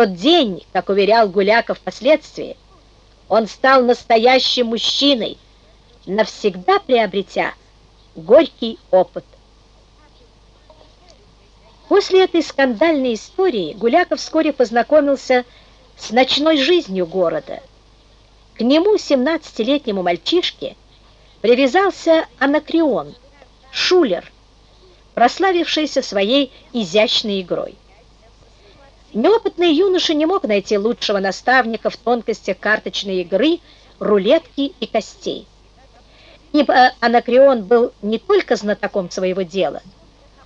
тот день, как уверял Гуляков впоследствии, он стал настоящим мужчиной, навсегда приобретя горький опыт. После этой скандальной истории Гуляков вскоре познакомился с ночной жизнью города. К нему, 17-летнему мальчишке, привязался Анакреон, шулер, прославившийся своей изящной игрой. Неопытный юноша не мог найти лучшего наставника в тонкостях карточной игры, рулетки и костей. Ибо Анакреон был не только знатоком своего дела,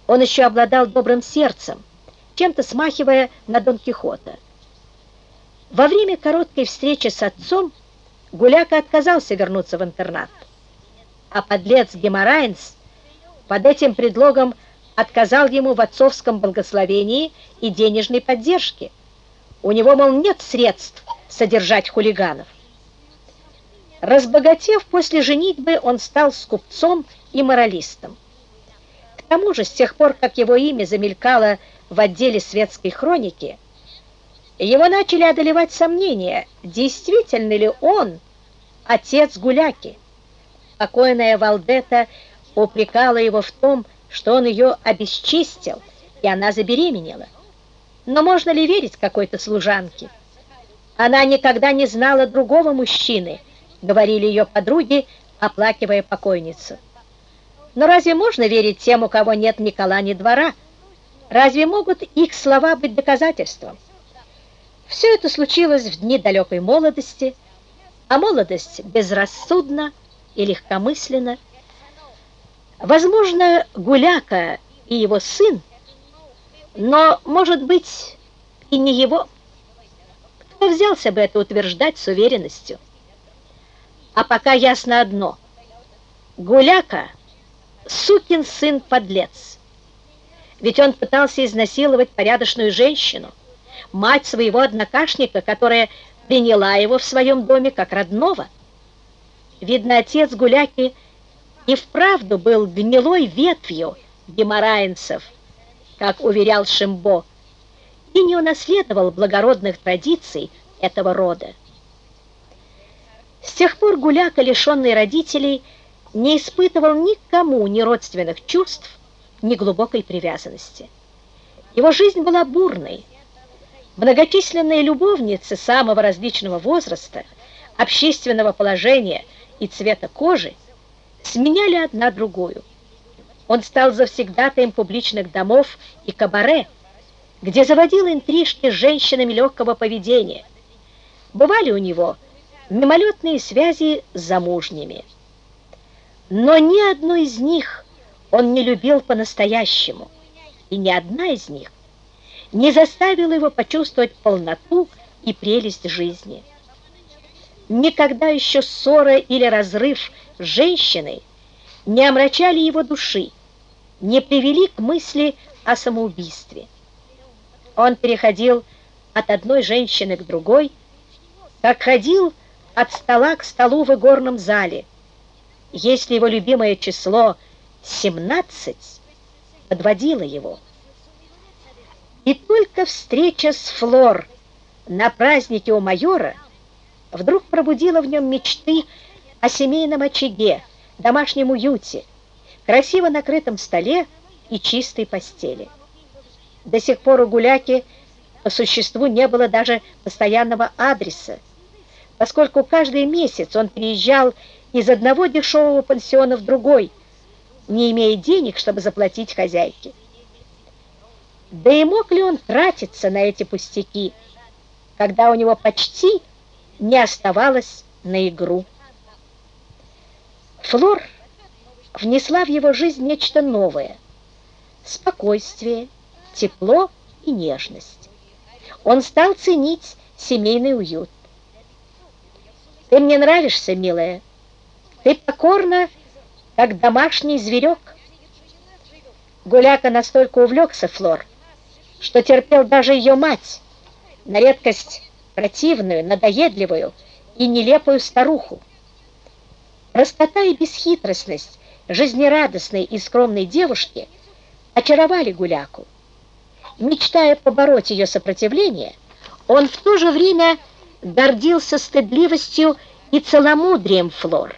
он еще обладал добрым сердцем, чем-то смахивая на Дон Кихота. Во время короткой встречи с отцом Гуляка отказался вернуться в интернат, а подлец Геморайнс под этим предлогом отказал ему в отцовском благословении и денежной поддержке. У него, мол, нет средств содержать хулиганов. Разбогатев после женитьбы, он стал скупцом и моралистом. К тому же, с тех пор, как его имя замелькало в отделе светской хроники, его начали одолевать сомнения, действительно ли он отец Гуляки. Покойная Валдета упрекала его в том, что он ее обесчистил, и она забеременела. Но можно ли верить какой-то служанке? Она никогда не знала другого мужчины, говорили ее подруги, оплакивая покойницу. Но разве можно верить тем, у кого нет ни кола, ни двора? Разве могут их слова быть доказательством? Все это случилось в дни далекой молодости, а молодость безрассудна и легкомысленна. Возможно, Гуляка и его сын, но, может быть, и не его. Кто взялся бы это утверждать с уверенностью? А пока ясно одно. Гуляка — сукин сын-подлец. Ведь он пытался изнасиловать порядочную женщину, мать своего однокашника, которая приняла его в своем доме как родного. Видно, отец Гуляки и вправду был гнилой ветвью геморраинцев, как уверял Шимбо, и не унаследовал благородных традиций этого рода. С тех пор Гуляка, лишенный родителей, не испытывал никому ни родственных чувств, ни глубокой привязанности. Его жизнь была бурной. Многочисленные любовницы самого различного возраста, общественного положения и цвета кожи сменяли одна другую. Он стал завсегдатаем публичных домов и кабаре, где заводил интрижки с женщинами легкого поведения. Бывали у него мимолетные связи с замужними. Но ни одну из них он не любил по-настоящему, и ни одна из них не заставила его почувствовать полноту и прелесть жизни. Никогда еще ссора или разрыв с женщиной не омрачали его души, не привели к мысли о самоубийстве. Он переходил от одной женщины к другой, как ходил от стола к столу в игорном зале. Если его любимое число 17 подводило его. И только встреча с Флор на празднике у майора вдруг пробудила в нем мечты о семейном очаге, домашнем уюте, красиво накрытом столе и чистой постели. До сих пор у Гуляки по существу не было даже постоянного адреса, поскольку каждый месяц он переезжал из одного дешевого пансиона в другой, не имея денег, чтобы заплатить хозяйке. Да и мог ли он тратиться на эти пустяки, когда у него почти не оставалось на игру? Флор внесла в его жизнь нечто новое – спокойствие, тепло и нежность. Он стал ценить семейный уют. Ты мне нравишься, милая. Ты покорна, как домашний зверек. Гуляка настолько увлекся Флор, что терпел даже ее мать, на редкость противную, надоедливую и нелепую старуху. Простота и бесхитростность жизнерадостной и скромной девушки очаровали Гуляку. Мечтая побороть ее сопротивление, Он в то же время гордился стыдливостью и целомудрием Флор.